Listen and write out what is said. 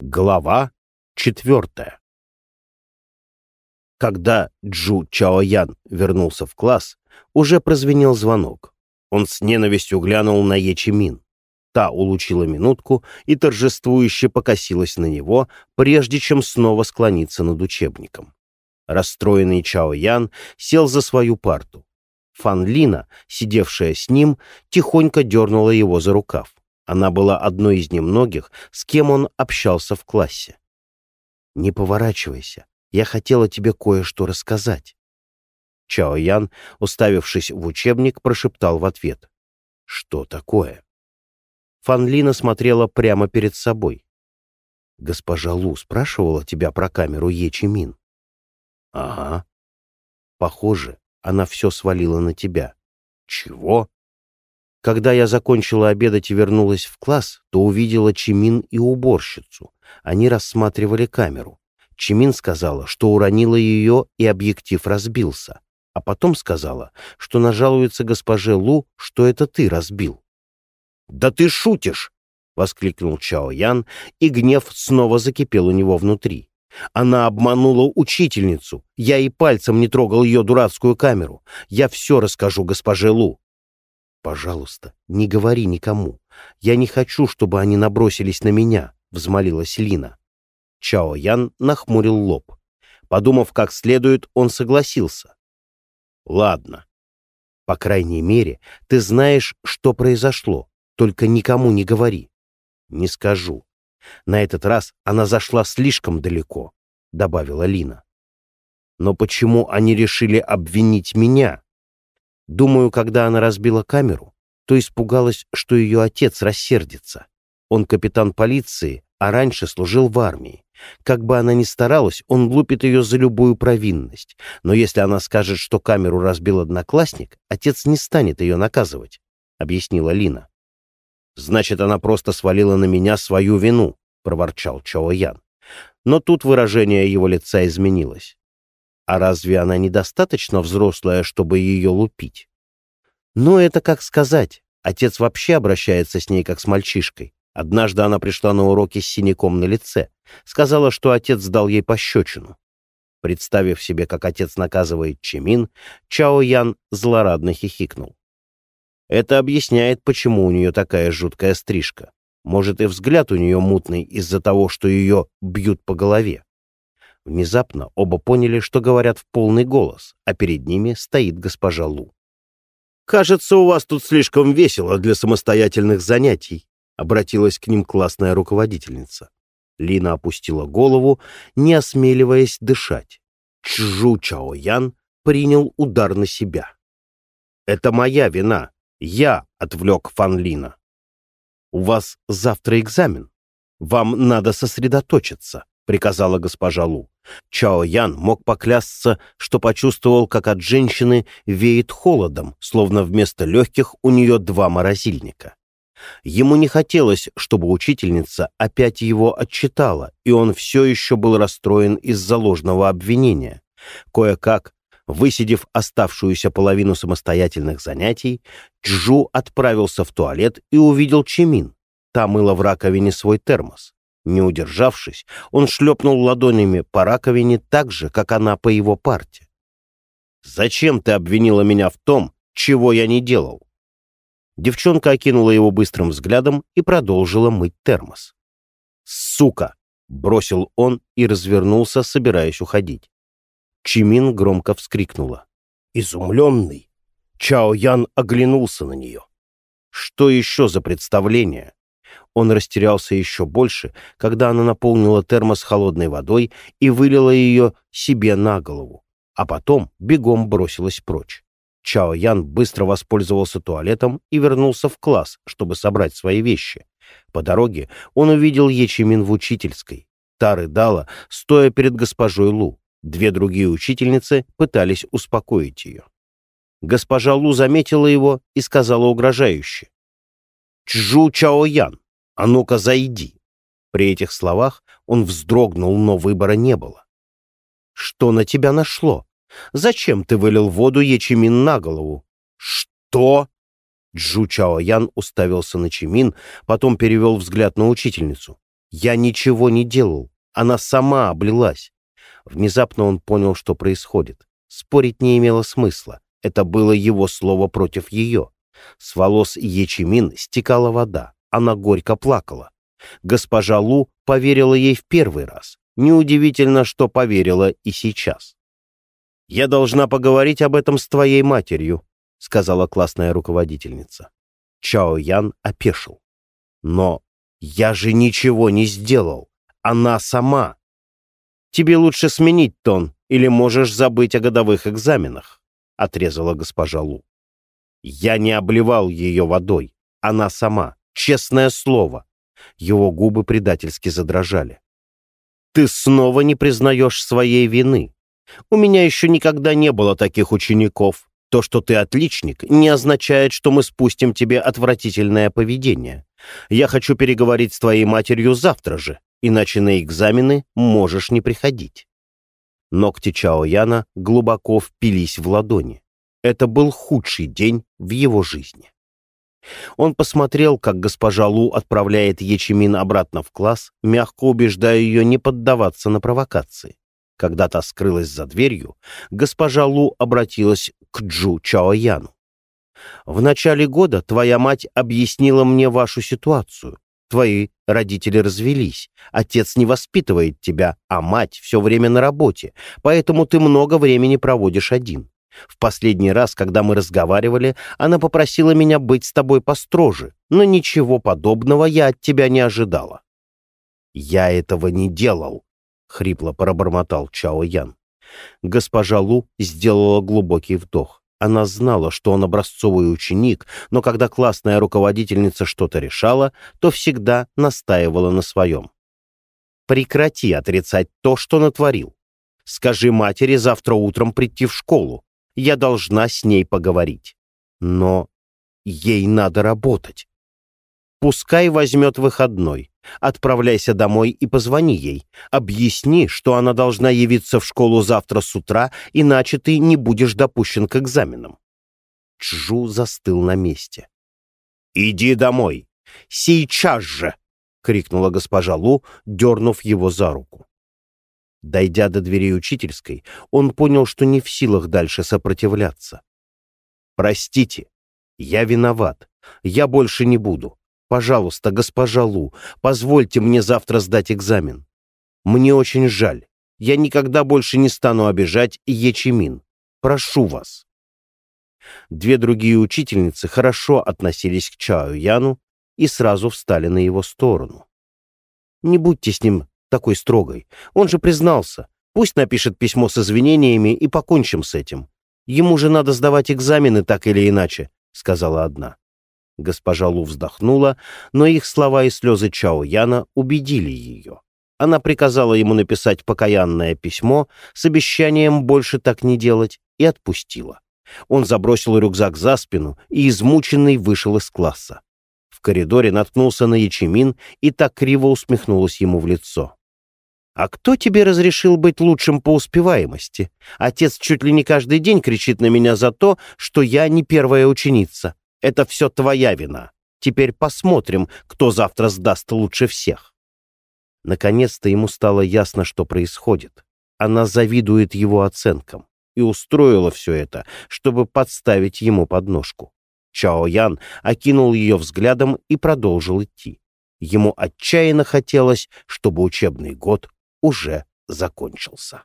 Глава четвертая. Когда Джу Чаоян вернулся в класс, уже прозвенел звонок. Он с ненавистью глянул на Ечимин. Та улучила минутку и торжествующе покосилась на него, прежде чем снова склониться над учебником. Расстроенный Чао Ян сел за свою парту. Фан Лина, сидевшая с ним, тихонько дернула его за рукав. Она была одной из немногих, с кем он общался в классе. «Не поворачивайся. Я хотела тебе кое-что рассказать». Чао Ян, уставившись в учебник, прошептал в ответ. «Что такое?» Фан Лина смотрела прямо перед собой. «Госпожа Лу спрашивала тебя про камеру Е Чимин?» «Ага». «Похоже, она все свалила на тебя». «Чего?» Когда я закончила обедать и вернулась в класс, то увидела Чимин и уборщицу. Они рассматривали камеру. Чимин сказала, что уронила ее и объектив разбился. А потом сказала, что нажалуется госпоже Лу, что это ты разбил. «Да ты шутишь!» — воскликнул Чао Ян, и гнев снова закипел у него внутри. Она обманула учительницу. Я и пальцем не трогал ее дурацкую камеру. Я все расскажу госпоже Лу. «Пожалуйста, не говори никому. Я не хочу, чтобы они набросились на меня», — взмолилась Лина. Чао Ян нахмурил лоб. Подумав как следует, он согласился. «Ладно. По крайней мере, ты знаешь, что произошло. Только никому не говори». «Не скажу. На этот раз она зашла слишком далеко», — добавила Лина. «Но почему они решили обвинить меня?» Думаю, когда она разбила камеру, то испугалась, что ее отец рассердится. Он капитан полиции, а раньше служил в армии. Как бы она ни старалась, он лупит ее за любую провинность. Но если она скажет, что камеру разбил одноклассник, отец не станет ее наказывать, — объяснила Лина. «Значит, она просто свалила на меня свою вину», — проворчал Чао Ян. Но тут выражение его лица изменилось. А разве она недостаточно взрослая, чтобы ее лупить? Ну, это как сказать. Отец вообще обращается с ней как с мальчишкой. Однажды она пришла на уроки с синяком на лице. Сказала, что отец дал ей пощечину. Представив себе, как отец наказывает Чимин, Чао Ян злорадно хихикнул. Это объясняет, почему у нее такая жуткая стрижка. Может, и взгляд у нее мутный из-за того, что ее бьют по голове. Внезапно оба поняли, что говорят в полный голос, а перед ними стоит госпожа Лу. «Кажется, у вас тут слишком весело для самостоятельных занятий», — обратилась к ним классная руководительница. Лина опустила голову, не осмеливаясь дышать. Чжу Чао Ян принял удар на себя. «Это моя вина. Я отвлек Фан Лина. У вас завтра экзамен. Вам надо сосредоточиться», — приказала госпожа Лу. Чао Ян мог поклясться, что почувствовал, как от женщины веет холодом, словно вместо легких у нее два морозильника. Ему не хотелось, чтобы учительница опять его отчитала, и он все еще был расстроен из-за ложного обвинения. Кое-как, высидев оставшуюся половину самостоятельных занятий, Чжу отправился в туалет и увидел Чимин. Та мыла в раковине свой термос. Не удержавшись, он шлепнул ладонями по раковине так же, как она по его парте. «Зачем ты обвинила меня в том, чего я не делал?» Девчонка окинула его быстрым взглядом и продолжила мыть термос. «Сука!» — бросил он и развернулся, собираясь уходить. Чимин громко вскрикнула. Изумленный, Чао Ян оглянулся на нее. Что еще за представление? Он растерялся еще больше, когда она наполнила термос холодной водой и вылила ее себе на голову, а потом бегом бросилась прочь. Чао Ян быстро воспользовался туалетом и вернулся в класс, чтобы собрать свои вещи. По дороге он увидел Ечимин в учительской. Та рыдала, стоя перед госпожой Лу. Две другие учительницы пытались успокоить ее. Госпожа Лу заметила его и сказала угрожающе. «Чжу Чао Ян, «А ну-ка, зайди!» При этих словах он вздрогнул, но выбора не было. «Что на тебя нашло? Зачем ты вылил воду ячемин на голову?» «Что?» Джу Чао Ян уставился на Чимин, потом перевел взгляд на учительницу. Я ничего не делал. Она сама облилась. Внезапно он понял, что происходит. Спорить не имело смысла. Это было его слово против ее. С волос Ечимин стекала вода. Она горько плакала. Госпожа Лу поверила ей в первый раз. Неудивительно, что поверила и сейчас. «Я должна поговорить об этом с твоей матерью», — сказала классная руководительница. Чао Ян опешил. «Но я же ничего не сделал. Она сама. Тебе лучше сменить тон, или можешь забыть о годовых экзаменах», — отрезала госпожа Лу. «Я не обливал ее водой. Она сама. Честное слово». Его губы предательски задрожали. «Ты снова не признаешь своей вины. У меня еще никогда не было таких учеников. То, что ты отличник, не означает, что мы спустим тебе отвратительное поведение. Я хочу переговорить с твоей матерью завтра же, иначе на экзамены можешь не приходить». Ногти Чао Яна глубоко впились в ладони. Это был худший день в его жизни. Он посмотрел, как госпожа Лу отправляет Ечимин обратно в класс, мягко убеждая ее не поддаваться на провокации. Когда та скрылась за дверью, госпожа Лу обратилась к Джу Чаояну. «В начале года твоя мать объяснила мне вашу ситуацию. Твои родители развелись, отец не воспитывает тебя, а мать все время на работе, поэтому ты много времени проводишь один. В последний раз, когда мы разговаривали, она попросила меня быть с тобой построже, но ничего подобного я от тебя не ожидала». «Я этого не делал», — хрипло пробормотал Чао Ян. Госпожа Лу сделала глубокий вдох. Она знала, что он образцовый ученик, но когда классная руководительница что-то решала, то всегда настаивала на своем. «Прекрати отрицать то, что натворил. Скажи матери завтра утром прийти в школу. Я должна с ней поговорить. Но ей надо работать. Пускай возьмет выходной. Отправляйся домой и позвони ей. Объясни, что она должна явиться в школу завтра с утра, иначе ты не будешь допущен к экзаменам. Чжу застыл на месте. «Иди домой! Сейчас же!» — крикнула госпожа Лу, дернув его за руку. Дойдя до дверей учительской, он понял, что не в силах дальше сопротивляться. «Простите, я виноват. Я больше не буду. Пожалуйста, госпожа Лу, позвольте мне завтра сдать экзамен. Мне очень жаль. Я никогда больше не стану обижать Ечимин. Прошу вас. Две другие учительницы хорошо относились к Чаю Яну и сразу встали на его сторону. Не будьте с ним такой строгой. Он же признался. Пусть напишет письмо с извинениями и покончим с этим. Ему же надо сдавать экзамены так или иначе, — сказала одна. Госпожа Лу вздохнула, но их слова и слезы Чао Яна убедили ее. Она приказала ему написать покаянное письмо с обещанием больше так не делать и отпустила. Он забросил рюкзак за спину и, измученный, вышел из класса. В коридоре наткнулся на Ячемин и так криво усмехнулась ему в лицо. «А кто тебе разрешил быть лучшим по успеваемости? Отец чуть ли не каждый день кричит на меня за то, что я не первая ученица. Это все твоя вина. Теперь посмотрим, кто завтра сдаст лучше всех». Наконец-то ему стало ясно, что происходит. Она завидует его оценкам и устроила все это, чтобы подставить ему подножку. Чао Ян окинул ее взглядом и продолжил идти. Ему отчаянно хотелось, чтобы учебный год уже закончился.